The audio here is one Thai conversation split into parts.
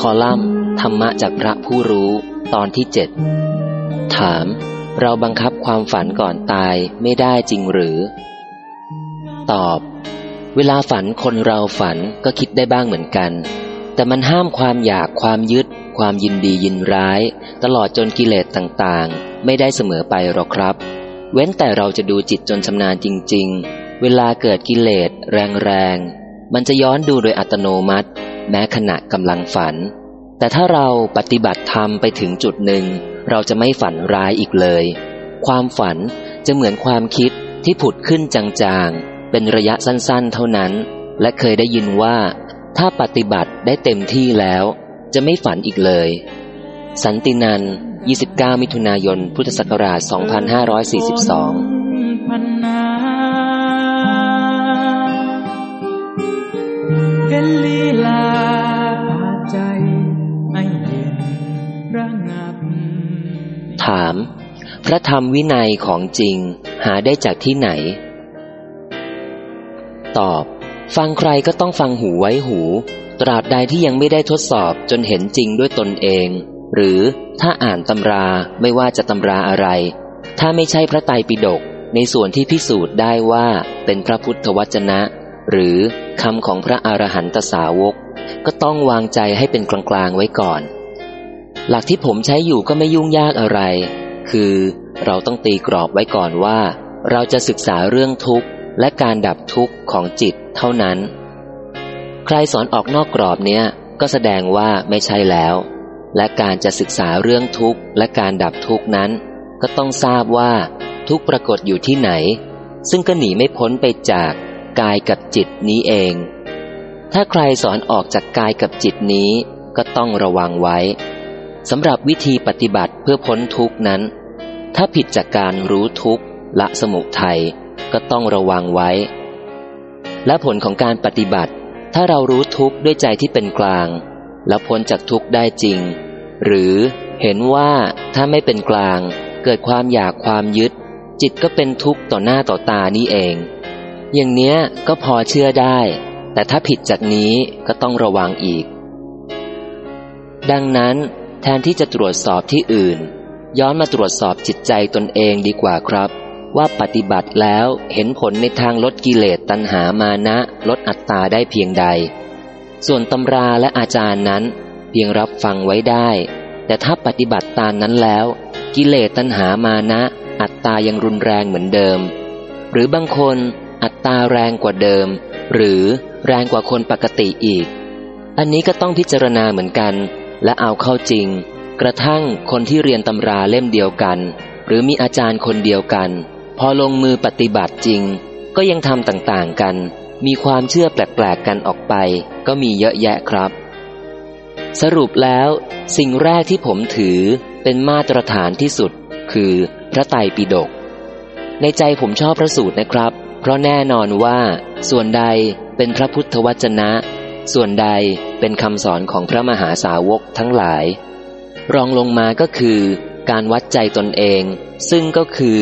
คอลัมน์ธรรมะจากพระผู้รู้ตอนที่เจ็ดถาม เราบังคับความฝันก่อนตายไม่ได้จริงหรือ ตอบ เวลาฝันคนเราฝันก็คิดได้บ้างเหมือนกัน แต่มันห้ามความอยากความยึด ความยินดียินร้าย ตลอดจนกิเลสต่างๆ ไม่ได้เสมอไปหรอกครับ เว้นแต่เราจะดูจิตจนชำนาญจริง ๆ เวลาเกิดกิเลสแรงๆมันจะย้อนดูโดยอัตโนมัติ แม้ขณะกำลังฝัน แต่ถ้าเราปฏิบัติธรรมไปถึงจุดหนึ่ง เราจะไม่ฝันร้ายอีกเลย ความฝันจะเหมือนความคิดที่ผุดขึ้นจางๆ เป็นระยะสั้นๆ เท่านั้น และเคยได้ยินว่า ถ้าปฏิบัติได้เต็มที่แล้ว จะไม่ฝันอีกเลย สันตินัน 29 มิถุนายน พุทธศักราช 2542 เป็นลีลาพาใจให้เย็นระงับ ถาม พระธรรมวินัยของจริงหาได้จากที่ไหน ตอบ ฟังใครก็ต้องฟังหูไว้หู ตราบใดที่ยังไม่ได้ทดสอบจนเห็นจริงด้วยตนเอง หรือถ้าอ่านตำราไม่ว่าจะตำราอะไร ถ้าไม่ใช่พระไตรปิฎกในส่วนที่พิสูจน์ได้ว่าเป็นพระพุทธวจนะ หรือคำของพระอรหันตสาวก ก็ต้องวางใจให้เป็นกลางๆไว้ก่อน หลักที่ผมใช้อยู่ก็ไม่ยุ่งยากอะไร คือเราต้องตีกรอบไว้ก่อนว่า เราจะศึกษาเรื่องทุกข์และการดับทุกข์ของจิตเท่านั้น ใครสอนออกนอกกรอบเนี้ยก็แสดงว่าไม่ใช่แล้ว และการจะศึกษาเรื่องทุกข์และการดับทุกข์นั้น ก็ต้องทราบว่าทุกข์ปรากฏอยู่ที่ไหน ซึ่งก็หนีไม่พ้นไปจาก กายกับจิตนี้เอง ถ้าใครสอนออกจากกายกับจิตนี้ก็ต้องระวังไว้สำหรับวิธีปฏิบัติเพื่อพ้นทุกนั้น ถ้าผิดจากการรู้ทุกละสมุทัยก็ต้องระวังไว้ และผลของการปฏิบัติ ถ้าเรารู้ทุกข์ด้วยใจที่เป็นกลาง แล้วพ้นจากทุกข์ได้จริง หรือเห็นว่าถ้าไม่เป็นกลาง เกิดความอยากความยึด จิตก็เป็นทุกข์ต่อหน้าต่อตานี่เอง อย่างเนี้ยก็พอเชื่อได้ แต่ถ้าผิดจากนี้ก็ต้องระวังอีก ดังนั้นแทนที่จะตรวจสอบที่อื่น ย้อนมาตรวจสอบจิตใจตนเองดีกว่าครับ ว่าปฏิบัติแล้วเห็นผลในทางลดกิเลสตัณหามานะ ลดอัตตาได้เพียงใด ส่วนตำราและอาจารย์นั้น เพียงรับฟังไว้ได้ แต่ถ้าปฏิบัติตามนั้นแล้ว กิเลสตัณหามานะ อัตตายังรุนแรงเหมือนเดิม หรือบางคน อัตตาแรงกว่าเดิม หรือแรงกว่าคนปกติอีก อันนี้ก็ต้องพิจารณาเหมือนกัน และเอาเข้าจริง กระทั่งคนที่เรียนตำราเล่มเดียวกัน หรือมีอาจารย์คนเดียวกัน พอลงมือปฏิบัติจริง ก็ยังทำต่างๆกัน มีความเชื่อแปลกๆกันออกไป ก็มีเยอะแยะครับ สรุปแล้ว สิ่งแรกที่ผมถือเป็นมาตรฐานที่สุด คือพระไตรปิฎกในใจผมชอบพระสูตรนะครับ เพราะแน่นอนว่า ส่วนใดเป็นพระพุทธวจนะ ส่วนใดเป็นคำสอนของพระมหาสาวกทั้งหลาย รองลงมาก็คือ การวัดใจตนเอง ซึ่งก็คือ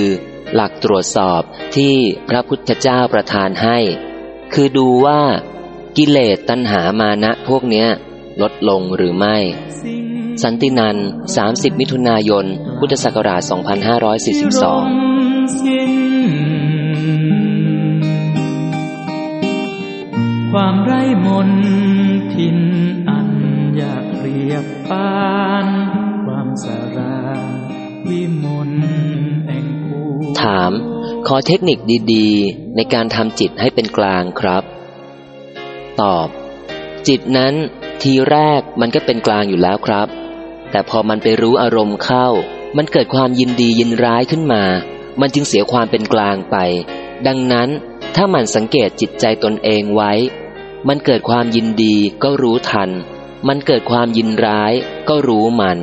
หลักตรวจสอบที่พระพุทธเจ้าประทานให้ คือดูว่า กิเลสตัณหามานะพวกเนี้ย ลดลงหรือไม่สันตินัน 30 มิถุนายน พุทธศักราช 2542 ความไร้มนทินอันอยากเรียบปาน ความสาราวิมลแห่งภูถาม ขอเทคนิคดีๆ ในการทำจิตให้เป็นกลางครับ ตอบ จิตนั้นทีแรกมันก็เป็นกลางอยู่แล้วครับ แต่พอมันไปรู้อารมณ์เข้า มันเกิดความยินดียินร้ายขึ้นมา มันจึงเสียความเป็นกลางไป ดังนั้นถ้ามันสังเกตจิตใจตนเองไว้ มันเกิดความยินดีก็รู้ทัน มันเกิดความยินร้ายก็รู้มัน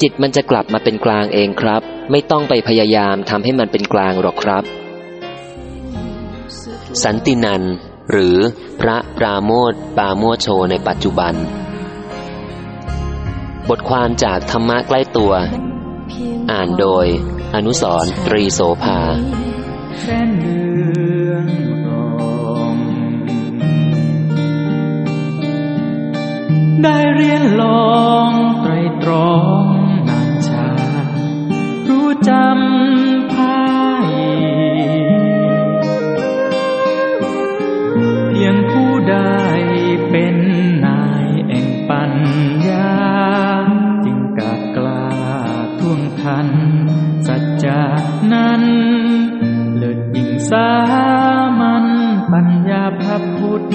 จิตมันจะกลับมาเป็นกลางเองครับ ไม่ต้องไปพยายามทำให้มันเป็นกลางหรอกครับ สันตินันหรือพระปราโมทปราโมชโชในปัจจุบัน บทความจากธรรมะใกล้ตัว อ่านโดยอนุสรตรีโสภา ได้เรียนลองไตรตรองนานชา รู้จำพายเพียงผู้ได้เป็นนายแห่งปัญญา จึงกาดกล้าท่วงทัน สัจจานั้นเลิศยิ่งสามัญปัญญาพระพุทธ